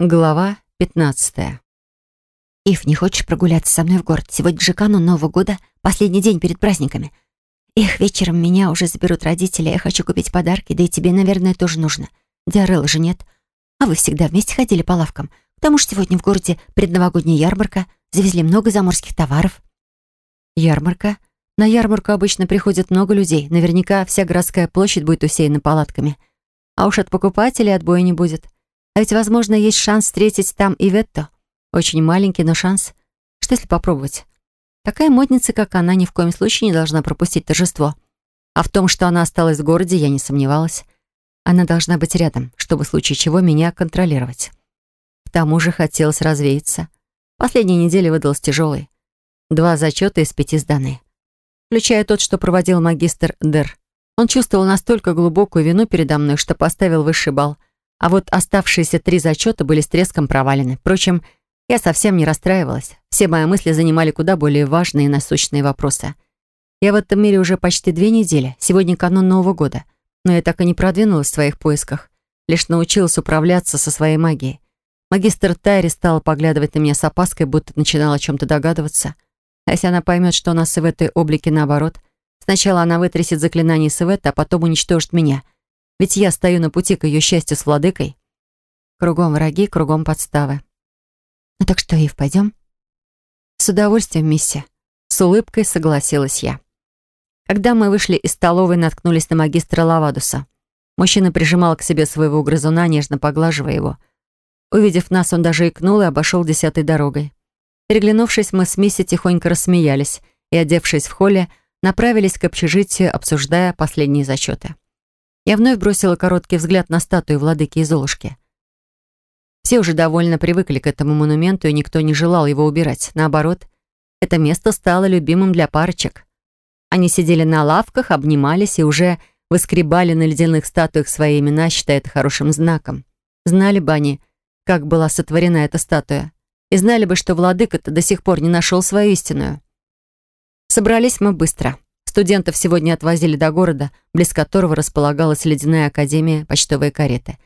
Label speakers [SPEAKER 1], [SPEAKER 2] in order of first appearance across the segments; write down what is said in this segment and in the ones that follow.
[SPEAKER 1] Глава 15.
[SPEAKER 2] «Ив, не хочешь прогуляться со мной в город? Сегодня же канун Нового года, последний день перед праздниками. Эх, вечером меня уже заберут родители, я хочу купить подарки, да и тебе, наверное, тоже нужно. Диарелла же нет. А вы всегда вместе ходили по лавкам. К тому же сегодня в городе предновогодняя ярмарка, завезли много заморских товаров».
[SPEAKER 1] Ярмарка? На ярмарку обычно приходит много людей. Наверняка вся городская площадь будет усеяна палатками. А уж от покупателей отбоя не будет. А ведь, возможно, есть шанс встретить там и Ветто. Очень маленький, но шанс. Что если попробовать? Такая модница, как она, ни в коем случае не должна пропустить торжество. А в том, что она осталась в городе, я не сомневалась. Она должна быть рядом, чтобы в случае чего меня контролировать. К тому же хотелось развеяться. Последняя неделя выдалась тяжелой. Два зачета из пяти сданы. Включая тот, что проводил магистр Дер. Он чувствовал настолько глубокую вину передо мной, что поставил высший балл. А вот оставшиеся три зачета были с треском провалены. Впрочем, я совсем не расстраивалась. Все мои мысли занимали куда более важные и насущные вопросы. Я в этом мире уже почти две недели. Сегодня канун Нового года. Но я так и не продвинулась в своих поисках. Лишь научилась управляться со своей магией. Магистр Тайри стала поглядывать на меня с опаской, будто начинала о чем-то догадываться. А если она поймет, что у нас в этой облике наоборот? Сначала она вытрясет заклинание Светы, а потом уничтожит меня — ведь я стою на пути к ее счастью с владыкой. Кругом враги, кругом подставы.
[SPEAKER 2] Ну так что, Ив, пойдем?
[SPEAKER 1] С удовольствием, миссия. С улыбкой согласилась я. Когда мы вышли из столовой, наткнулись на магистра Лавадуса. Мужчина прижимал к себе своего грызуна, нежно поглаживая его. Увидев нас, он даже икнул и обошел десятой дорогой. Переглянувшись, мы с Мисси тихонько рассмеялись и, одевшись в холле, направились к общежитию, обсуждая последние зачеты. Я вновь бросила короткий взгляд на статую владыки и Золушки. Все уже довольно привыкли к этому монументу, и никто не желал его убирать. Наоборот, это место стало любимым для парочек. Они сидели на лавках, обнимались и уже выскребали на ледяных статуях свои имена, считая это хорошим знаком. Знали бы они, как была сотворена эта статуя, и знали бы, что владыка-то до сих пор не нашел свою истинную. Собрались мы быстро. Студентов сегодня отвозили до города, близ которого располагалась ледяная академия почтовой кареты.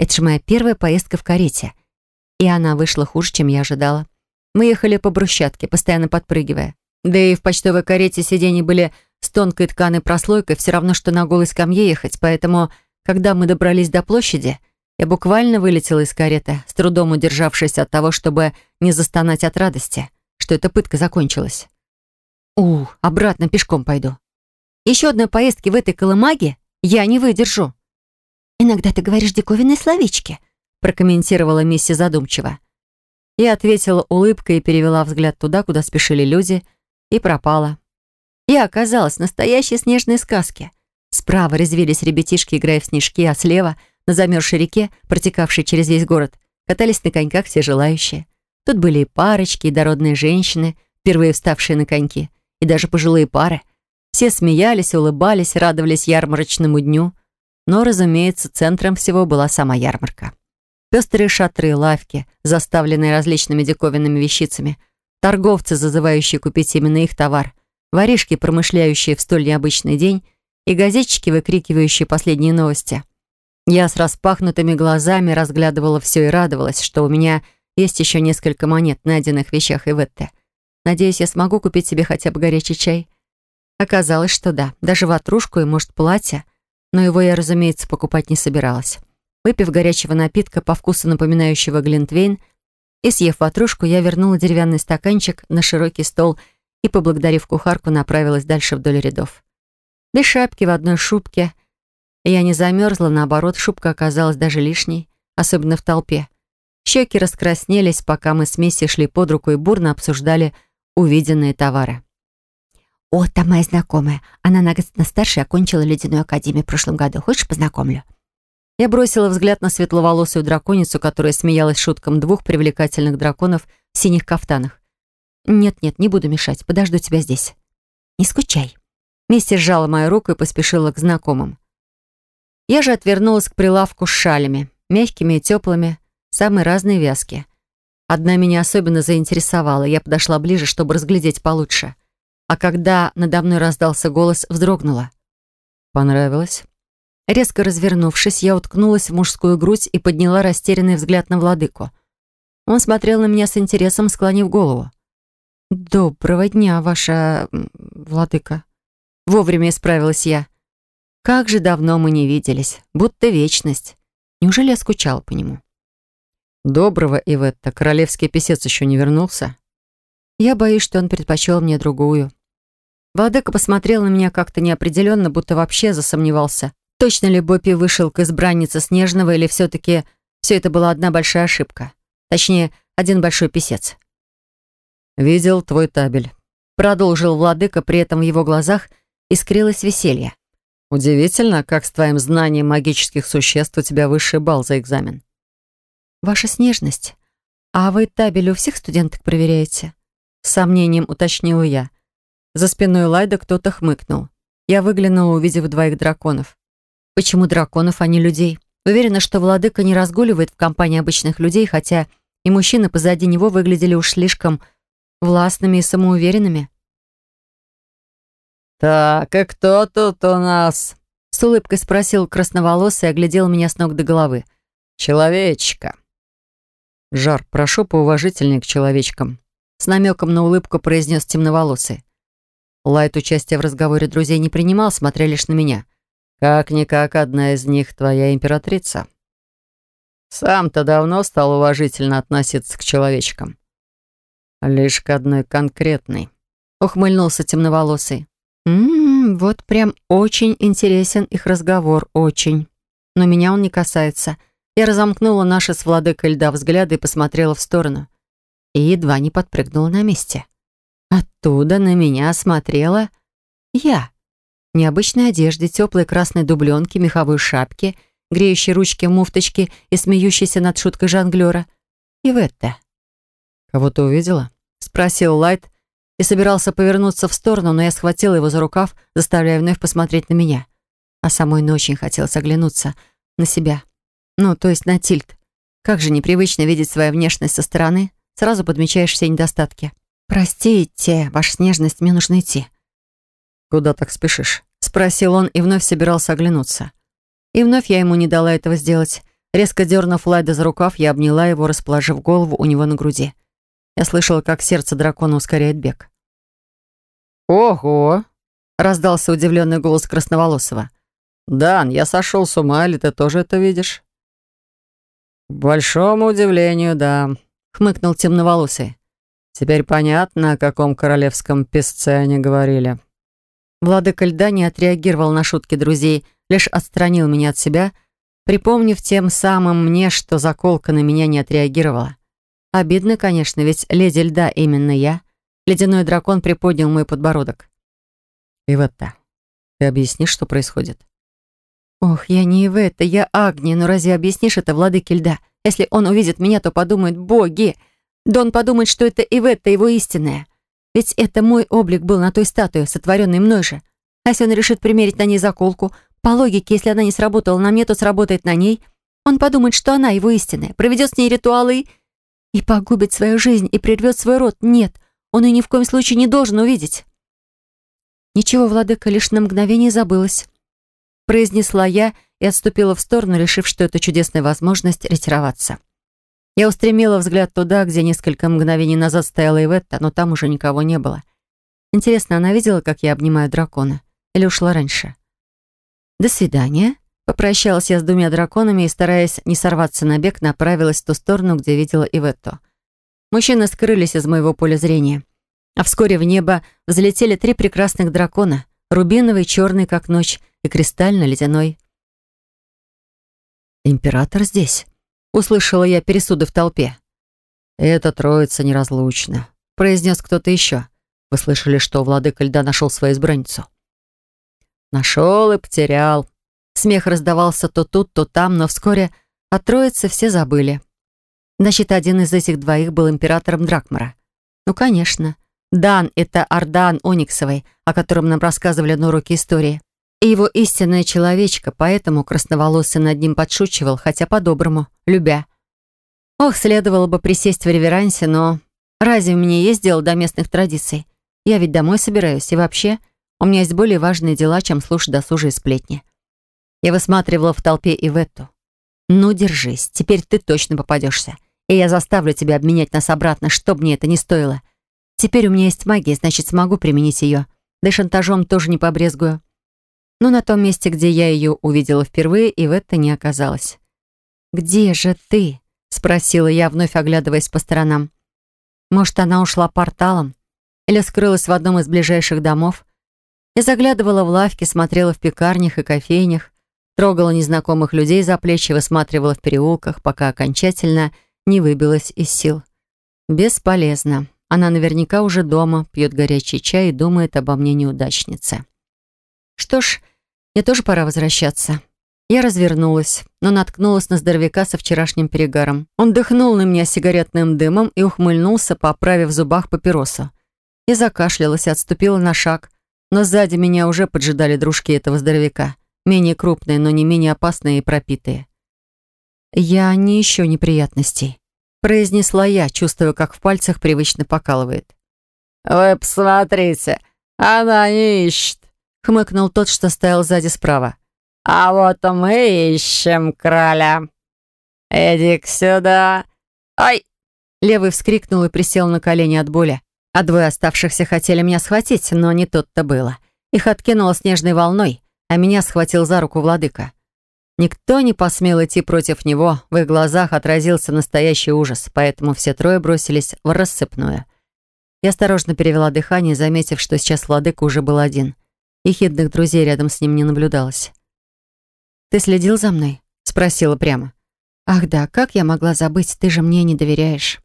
[SPEAKER 1] Это же моя первая поездка в карете. И она вышла хуже, чем я ожидала. Мы ехали по брусчатке, постоянно подпрыгивая. Да и в почтовой карете сиденья были с тонкой тканой прослойкой, все равно, что на голой скамье ехать, поэтому, когда мы добрались до площади, я буквально вылетела из кареты, с трудом удержавшись от того, чтобы не застонать от радости, что эта пытка закончилась. У, обратно пешком пойду. Еще одной поездки в этой колымаге я не выдержу.
[SPEAKER 2] Иногда ты говоришь диковинные словечки,
[SPEAKER 1] прокомментировала миссия задумчиво. Я ответила улыбкой и перевела взгляд туда, куда спешили люди, и пропала. Я оказалась в настоящей снежной сказке. Справа резвились ребятишки, играя в снежки, а слева, на замерзшей реке, протекавшей через весь город, катались на коньках все желающие. Тут были и парочки, и дородные женщины, впервые вставшие на коньки — и даже пожилые пары. Все смеялись, улыбались, радовались ярмарочному дню. Но, разумеется, центром всего была сама ярмарка. Пестрые шатры, лавки, заставленные различными диковинными вещицами, торговцы, зазывающие купить именно их товар, воришки, промышляющие в столь необычный день, и газетчики, выкрикивающие последние новости. Я с распахнутыми глазами разглядывала все и радовалась, что у меня есть еще несколько монет, найденных в вещах Иветте. Надеюсь, я смогу купить себе хотя бы горячий чай. Оказалось, что да, даже ватрушку и, может, платье. Но его я, разумеется, покупать не собиралась. Выпив горячего напитка, по вкусу напоминающего глинтвейн, и съев ватрушку, я вернула деревянный стаканчик на широкий стол и, поблагодарив кухарку, направилась дальше вдоль рядов. Без шапки в одной шубке. Я не замерзла, наоборот, шубка оказалась даже лишней, особенно в толпе. Щеки раскраснелись, пока мы с Мисси шли под руку и бурно обсуждали увиденные товары.
[SPEAKER 2] «О, там моя знакомая. Она на год старше окончила ледяную академию в прошлом году. Хочешь, познакомлю?»
[SPEAKER 1] Я бросила взгляд на светловолосую драконицу, которая смеялась шуткам двух привлекательных драконов в синих кафтанах. «Нет-нет, не буду мешать. Подожду тебя здесь».
[SPEAKER 2] «Не скучай».
[SPEAKER 1] Мисси сжала мою руку и поспешила к знакомым. Я же отвернулась к прилавку с шалями, мягкими и теплыми, самые разные вязки. Одна меня особенно заинтересовала. Я подошла ближе, чтобы разглядеть получше. А когда надо мной раздался голос, вздрогнула.
[SPEAKER 3] «Понравилось?»
[SPEAKER 1] Резко развернувшись, я уткнулась в мужскую грудь и подняла растерянный взгляд на владыку. Он смотрел на меня с интересом, склонив голову. «Доброго дня, ваша... владыка». Вовремя исправилась я. Как же давно мы не виделись, будто вечность. Неужели я скучала по нему? Доброго, Иветта, королевский писец еще не вернулся? Я боюсь, что он предпочел мне другую. Владыка посмотрел на меня как-то неопределенно, будто вообще засомневался. Точно ли Боппи вышел к избраннице Снежного или все-таки все это была одна большая ошибка? Точнее, один большой писец. «Видел твой табель», — продолжил владыка, при этом в его глазах искрилось веселье. «Удивительно, как с твоим знанием магических существ у тебя высший балл за экзамен». «Ваша снежность. А вы табель у всех студенток проверяете?» С сомнением уточнила я. За спиной Лайда кто-то хмыкнул. Я выглянула, увидев двоих драконов. Почему драконов, а не людей? Уверена, что владыка не разгуливает в компании обычных людей, хотя и мужчины позади него выглядели уж слишком властными и самоуверенными.
[SPEAKER 3] «Так, и кто тут у нас?»
[SPEAKER 1] С улыбкой спросил красноволосый и оглядел меня с ног до головы.
[SPEAKER 3] «Человечка».
[SPEAKER 1] «Жар, прошу поуважительнее к человечкам», с намеком на улыбку произнес темноволосый. Лайт участия в разговоре друзей не принимал, смотря лишь на меня. «Как-никак одна из них твоя императрица».
[SPEAKER 3] «Сам-то давно стал уважительно относиться к человечкам».
[SPEAKER 1] «Лишь к одной конкретной», — ухмыльнулся темноволосый. «Ммм, вот прям очень интересен их разговор, очень. Но меня он не касается. Я разомкнула наши с владыкой льда взгляды и посмотрела в сторону. И едва не подпрыгнула на месте. Оттуда на меня смотрела я. В необычной одежде, теплой красной дубленке, меховой шапке, греющей ручки муфточки и смеющейся над шуткой жонглера. И в это. «Кого ты увидела?» — спросил Лайт и собирался повернуться в сторону, но я схватила его за рукав, заставляя вновь посмотреть на меня. А самой не очень хотелось оглянуться на себя. Ну, то есть на тильт. Как же непривычно видеть свою внешность со стороны. Сразу подмечаешь все недостатки. «Простите, ваша снежность, мне нужно идти». «Куда так спешишь?» — спросил он и вновь собирался оглянуться. И вновь я ему не дала этого сделать. Резко дернув Лайда за рукав, я обняла его, расположив голову у него на груди. Я слышала, как сердце дракона ускоряет бег.
[SPEAKER 3] «Ого!»
[SPEAKER 1] — раздался удивленный голос Красноволосого.
[SPEAKER 3] «Дан, я сошел с ума, или ты тоже это видишь?» «К большому удивлению, да», — хмыкнул темноволосый. «Теперь понятно, о каком королевском песце они говорили». Владыка льда не отреагировал на шутки друзей, лишь отстранил меня от себя, припомнив тем самым мне, что заколка на меня не отреагировала. Обидно, конечно, ведь леди льда именно я. Ледяной дракон приподнял мой подбородок. «Иветта, ты объяснишь, что происходит?» «Ох, я не Иветта, я Агния, но разве объяснишь это владыке льда? Если он увидит меня, то подумает «боги». Да он подумает, что это Иветта его истинная. Ведь это мой облик был на той статуе, сотворенной мной же. А если он решит примерить на ней заколку, по логике, если она не сработала на мне, то сработает на ней, он подумает, что она его истинная, проведет с ней ритуалы и... и погубит свою жизнь, и прервет свой род. Нет, он ее ни в коем случае не должен увидеть. Ничего, владыка, лишь на мгновение забылась. Произнесла я и отступила в сторону, решив, что это чудесная возможность ретироваться. Я устремила взгляд туда, где несколько мгновений назад стояла Иветта, но там уже никого не было. Интересно, она видела, как я обнимаю дракона? Или ушла раньше? «До свидания», — попрощалась я с двумя драконами и, стараясь не сорваться на бег, направилась в ту сторону, где видела Иветту. Мужчины скрылись из моего поля зрения. А вскоре в небо взлетели три прекрасных дракона — рубиновый, черный, как ночь, и кристально-ледяной. «Император здесь», — услышала я пересуды в толпе. «Это троица неразлучна», — произнес кто-то еще. «Вы слышали, что владыка льда нашел свою избранницу?» «Нашел и потерял». Смех раздавался то тут, то там, но вскоре о троице все забыли. Значит, один из этих двоих был императором Дракмара. Ну, конечно. Дан — это Ардан Ониксовый, о котором нам рассказывали на уроке истории. И его истинная человечка, поэтому красноволосый над ним подшучивал, хотя по-доброму, любя. Ох, следовало бы присесть в реверансе, но разве мне есть дело до местных традиций? Я ведь домой собираюсь, и вообще, у меня есть более важные дела, чем слушать досужие сплетни.
[SPEAKER 1] Я высматривала в толпе Иветту. «Ну, держись, теперь ты точно попадешься. И я заставлю тебя обменять нас обратно, что мне это ни стоило. Теперь у меня есть магия, значит, смогу применить ее. Да и шантажом тоже не побрезгую». Но на том месте, где я ее увидела впервые, Иветта не оказалась. «Где же ты?» — спросила я, вновь оглядываясь по сторонам. «Может, она ушла порталом? Или скрылась в одном из ближайших домов?» Я заглядывала в лавки, смотрела в пекарнях и кофейнях, трогала незнакомых людей за плечи, высматривала в переулках, пока окончательно не выбилась из сил. Бесполезно. Она наверняка уже дома, пьет горячий чай и думает обо мне неудачнице. Что ж, мне тоже пора возвращаться. Я развернулась, но наткнулась на здоровяка со вчерашним перегаром. Он дыхнул на меня сигаретным дымом и ухмыльнулся, поправив в зубах папиросу. Я закашлялась и отступила на шаг, но сзади меня уже поджидали дружки этого здоровяка, менее крупные, но не менее опасные и пропитые. «Я не ищу неприятностей», — произнесла я, чувствуя, как в пальцах привычно покалывает.
[SPEAKER 3] «Вы посмотрите, она не ищет», —
[SPEAKER 1] хмыкнул тот, что стоял сзади справа.
[SPEAKER 3] «А вот мы ищем короля. Иди сюда. Ай!»
[SPEAKER 1] Левый вскрикнул и присел на колени от боли. А двое оставшихся хотели меня схватить, но не тут-то было. Их откинуло снежной волной, а меня схватил за руку владыка. Никто не посмел идти против него, в их глазах отразился настоящий ужас, поэтому все трое бросились в рассыпную. Я осторожно перевела дыхание, заметив, что сейчас владыка уже был один. И хидных друзей рядом с ним не наблюдалось. «Ты следил за мной?» — спросила прямо. «Ах да, как я могла забыть, ты же мне не доверяешь».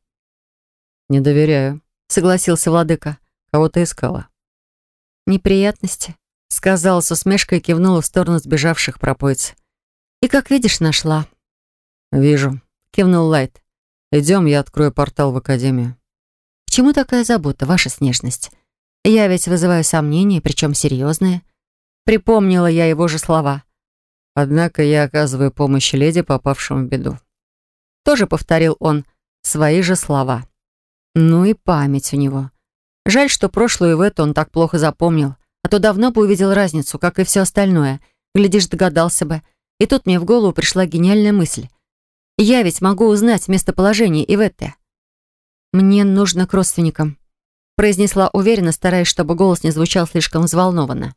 [SPEAKER 3] «Не доверяю», — согласился владыка. «Кого ты искала?»
[SPEAKER 1] «Неприятности», — сказала с усмешкой и кивнула в сторону сбежавших пропоиц. «И, как видишь, нашла».
[SPEAKER 3] «Вижу», — кивнул Лайт. «Идем, я открою портал в Академию».
[SPEAKER 1] «К чему такая забота, ваша снежность? Я ведь вызываю сомнения, причем серьезные». Припомнила я его же слова.
[SPEAKER 3] «Однако я оказываю помощь леди, попавшим в беду».
[SPEAKER 1] Тоже повторил он свои же слова. Ну и память у него. Жаль, что прошлую в эту он так плохо запомнил, а то давно бы увидел разницу, как и все остальное. Глядишь, догадался бы. И тут мне в голову пришла гениальная мысль. Я ведь могу узнать местоположение Иветты. «Мне нужно к родственникам», — произнесла уверенно, стараясь, чтобы голос не звучал слишком взволнованно.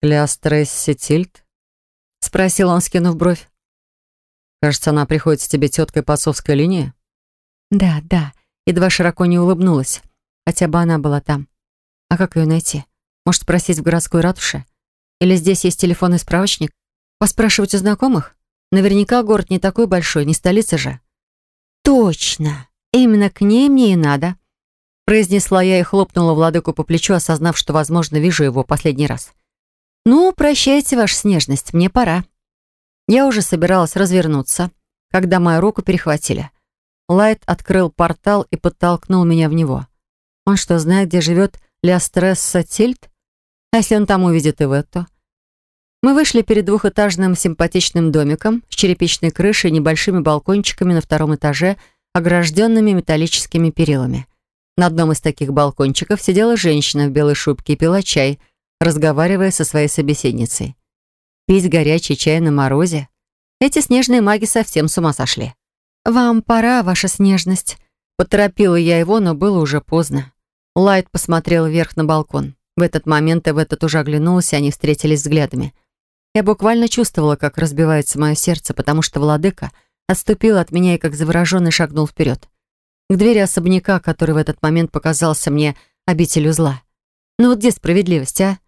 [SPEAKER 3] «Клястресс Сетильд?» — спросил он, скинув бровь. «Кажется, она приходится тебе теткой по отцовской линии?»
[SPEAKER 1] «Да, да едва широко не улыбнулась. Хотя бы она была там. А как ее найти? Может, спросить в городской ратуше? Или здесь есть телефонный справочник? Поспрашивать у знакомых? Наверняка город не такой большой, не столица же. Точно! Именно к ней мне и надо. Произнесла я и хлопнула владыку по плечу, осознав, что, возможно, вижу его последний раз. «Ну, прощайте, ваша снежность, мне пора». Я уже собиралась развернуться, когда мою руку перехватили — Лайт открыл портал и подтолкнул меня в него. Он что, знает, где живет Лястресса Тильт? А если он там увидит и в эту? Мы вышли перед двухэтажным симпатичным домиком с черепичной крышей и небольшими балкончиками на втором этаже, огражденными металлическими перилами. На одном из таких балкончиков сидела женщина в белой шубке и пила чай, разговаривая со своей собеседницей. Пить горячий чай на морозе? Эти снежные маги совсем с ума сошли. «Вам пора, ваша снежность». Поторопила я его, но было уже поздно. Лайт посмотрел вверх на балкон. В этот момент и в этот уже оглянулся, и они встретились взглядами. Я буквально чувствовала, как разбивается мое сердце, потому что владыка отступил от меня и как завороженный шагнул вперед. К двери особняка, который в этот момент показался мне обителью зла. Ну вот где справедливость, а?